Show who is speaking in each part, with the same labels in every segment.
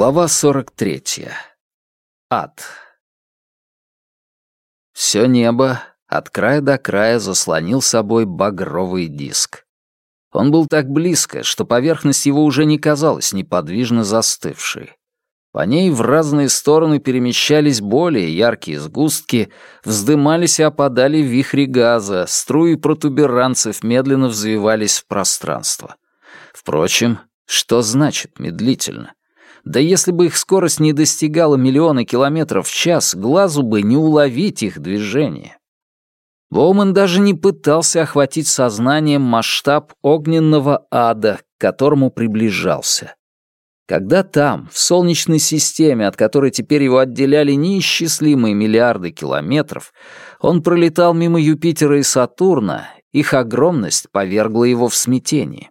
Speaker 1: Глава 43. Ад. Все небо от края до края заслонил собой багровый диск. Он был так близко, что поверхность его уже не казалась неподвижно застывшей. По ней в разные стороны перемещались более яркие сгустки, вздымались и опадали вихри газа, струи протуберанцев медленно взвивались в пространство. Впрочем, что значит медлительно? Да если бы их скорость не достигала миллиона километров в час, глазу бы не уловить их движение. Боуман даже не пытался охватить сознанием масштаб огненного ада, к которому приближался. Когда там, в Солнечной системе, от которой теперь его отделяли неисчислимые миллиарды километров, он пролетал мимо Юпитера и Сатурна, их огромность повергла его в смятение.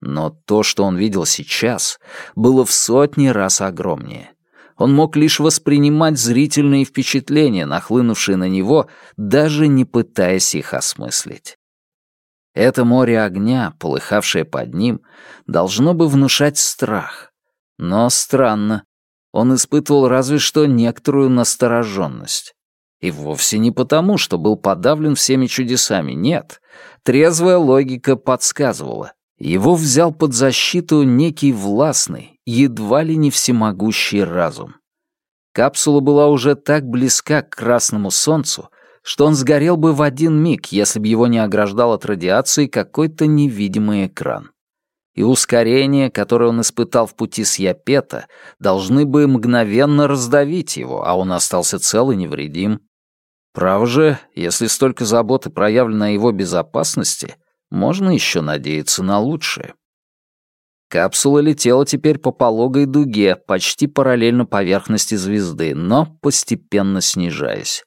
Speaker 1: Но то, что он видел сейчас, было в сотни раз огромнее. Он мог лишь воспринимать зрительные впечатления, нахлынувшие на него, даже не пытаясь их осмыслить. Это море огня, полыхавшее под ним, должно бы внушать страх. Но странно, он испытывал разве что некоторую настороженность. И вовсе не потому, что был подавлен всеми чудесами, нет. Трезвая логика подсказывала. Его взял под защиту некий властный, едва ли не всемогущий разум. Капсула была уже так близка к красному солнцу, что он сгорел бы в один миг, если бы его не ограждал от радиации какой-то невидимый экран. И ускорение, которое он испытал в пути с Япета, должны бы мгновенно раздавить его, а он остался цел и невредим. Право же, если столько заботы проявлено о его безопасности — можно еще надеяться на лучшее. Капсула летела теперь по пологой дуге, почти параллельно поверхности звезды, но постепенно снижаясь.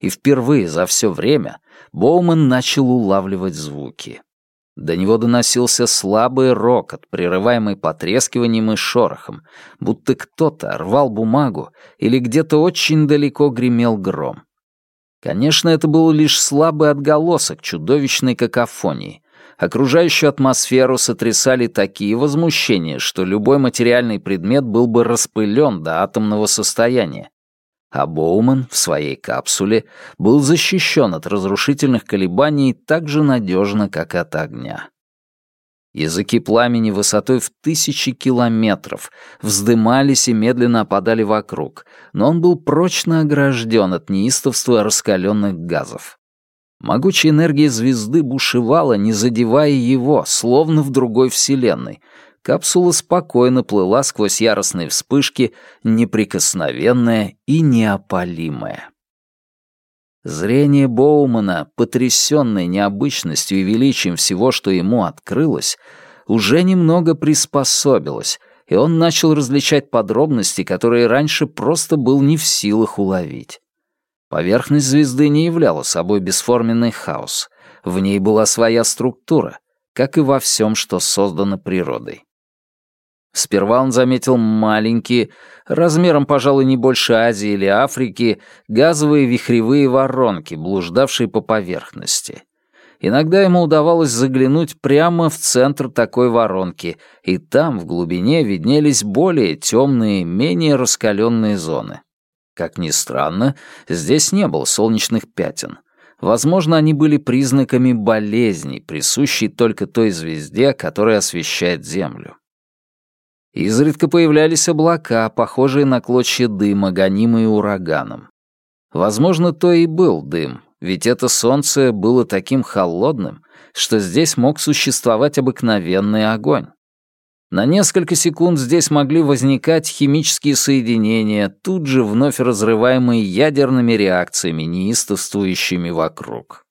Speaker 1: И впервые за все время Боуман начал улавливать звуки. До него доносился слабый рокот, прерываемый потрескиванием и шорохом, будто кто-то рвал бумагу или где-то очень далеко гремел гром. Конечно, это был лишь слабый отголосок чудовищной какофонии. Окружающую атмосферу сотрясали такие возмущения, что любой материальный предмет был бы распылен до атомного состояния. А Боуман в своей капсуле был защищен от разрушительных колебаний так же надежно, как от огня. Языки пламени высотой в тысячи километров вздымались и медленно опадали вокруг, но он был прочно огражден от неистовства раскаленных газов. Могучая энергия звезды бушевала, не задевая его, словно в другой вселенной. Капсула спокойно плыла сквозь яростные вспышки, неприкосновенная и неопалимая. Зрение Боумана, потрясённое необычностью и величием всего, что ему открылось, уже немного приспособилось, и он начал различать подробности, которые раньше просто был не в силах уловить. Поверхность звезды не являла собой бесформенный хаос. В ней была своя структура, как и во всем, что создано природой. Сперва он заметил маленькие, размером, пожалуй, не больше Азии или Африки, газовые вихревые воронки, блуждавшие по поверхности. Иногда ему удавалось заглянуть прямо в центр такой воронки, и там, в глубине, виднелись более темные, менее раскаленные зоны. Как ни странно, здесь не было солнечных пятен. Возможно, они были признаками болезни, присущей только той звезде, которая освещает Землю. Изредка появлялись облака, похожие на клочья дыма, гонимые ураганом. Возможно, то и был дым, ведь это солнце было таким холодным, что здесь мог существовать обыкновенный огонь. На несколько секунд здесь могли возникать химические соединения, тут же вновь разрываемые ядерными реакциями, неистовствующими вокруг.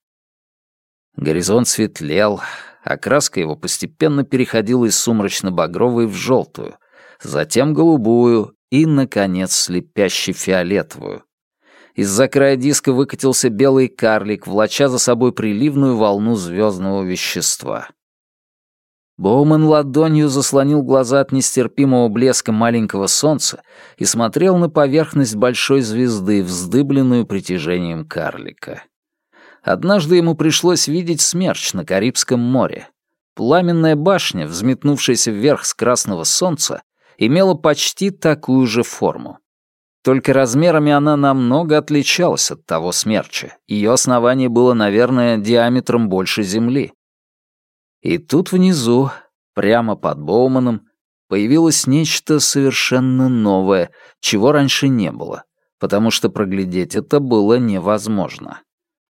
Speaker 1: Горизонт светлел, окраска его постепенно переходила из сумрачно-багровой в желтую, затем голубую и, наконец, слепяще-фиолетовую. Из-за края диска выкатился белый карлик, влача за собой приливную волну звездного вещества. Боуман ладонью заслонил глаза от нестерпимого блеска маленького солнца и смотрел на поверхность большой звезды, вздыбленную притяжением карлика. Однажды ему пришлось видеть смерч на Карибском море. Пламенная башня, взметнувшаяся вверх с красного солнца, имела почти такую же форму. Только размерами она намного отличалась от того смерча. Ее основание было, наверное, диаметром больше Земли. И тут внизу, прямо под Боуманом, появилось нечто совершенно новое, чего раньше не было, потому что проглядеть это было невозможно.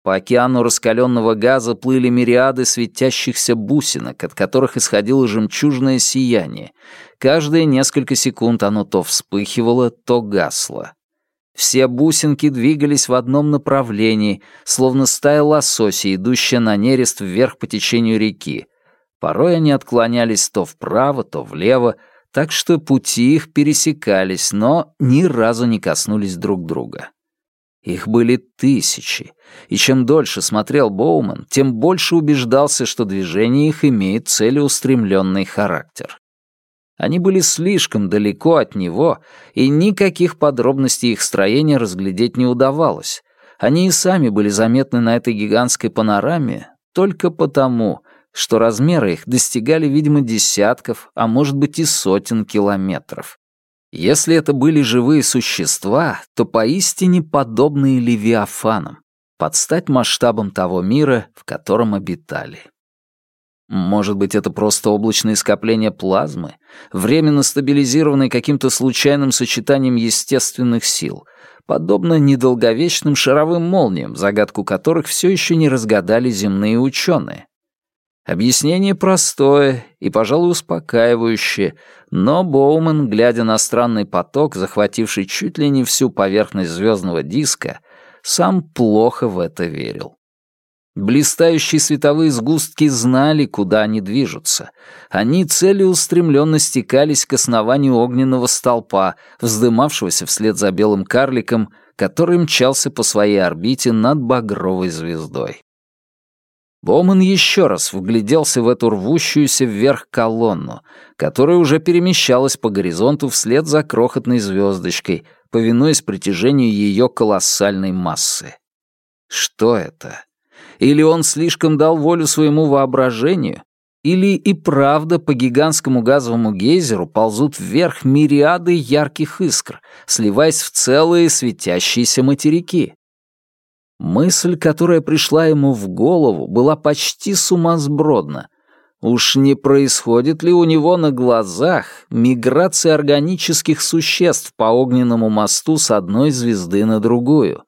Speaker 1: По океану раскаленного газа плыли мириады светящихся бусинок, от которых исходило жемчужное сияние. Каждые несколько секунд оно то вспыхивало, то гасло. Все бусинки двигались в одном направлении, словно стая лосося, идущая на нерест вверх по течению реки. Порой они отклонялись то вправо, то влево, так что пути их пересекались, но ни разу не коснулись друг друга. Их были тысячи, и чем дольше смотрел Боуман, тем больше убеждался, что движение их имеет целеустремленный характер. Они были слишком далеко от него, и никаких подробностей их строения разглядеть не удавалось. Они и сами были заметны на этой гигантской панораме только потому, что размеры их достигали, видимо, десятков, а может быть и сотен километров. Если это были живые существа, то поистине подобные левиафанам, под стать масштабом того мира, в котором обитали. Может быть, это просто облачные скопления плазмы, временно стабилизированные каким-то случайным сочетанием естественных сил, подобно недолговечным шаровым молниям, загадку которых все еще не разгадали земные ученые. Объяснение простое и, пожалуй, успокаивающее, но Боуман, глядя на странный поток, захвативший чуть ли не всю поверхность звездного диска, сам плохо в это верил. Блистающие световые сгустки знали, куда они движутся. Они целеустремленно стекались к основанию огненного столпа, вздымавшегося вслед за белым карликом, который мчался по своей орбите над багровой звездой. Боуман еще раз вгляделся в эту рвущуюся вверх колонну, которая уже перемещалась по горизонту вслед за крохотной звездочкой, повинуясь притяжению ее колоссальной массы. Что это? Или он слишком дал волю своему воображению? Или и правда по гигантскому газовому гейзеру ползут вверх мириады ярких искр, сливаясь в целые светящиеся материки? Мысль, которая пришла ему в голову, была почти сумасбродна. Уж не происходит ли у него на глазах миграция органических существ по огненному мосту с одной звезды на другую?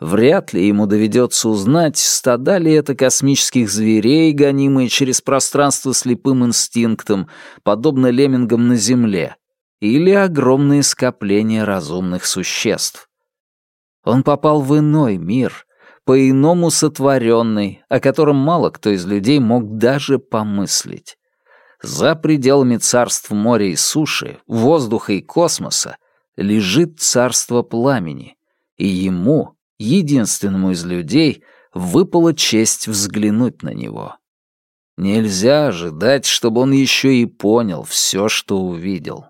Speaker 1: Вряд ли ему доведется узнать, стада ли это космических зверей, гонимые через пространство слепым инстинктом, подобно леммингам на Земле, или огромные скопления разумных существ. Он попал в иной мир, по-иному сотворенный, о котором мало кто из людей мог даже помыслить. За пределами царств моря и суши, воздуха и космоса лежит царство пламени, и ему, единственному из людей, выпала честь взглянуть на него. Нельзя ожидать, чтобы он еще и понял все, что увидел.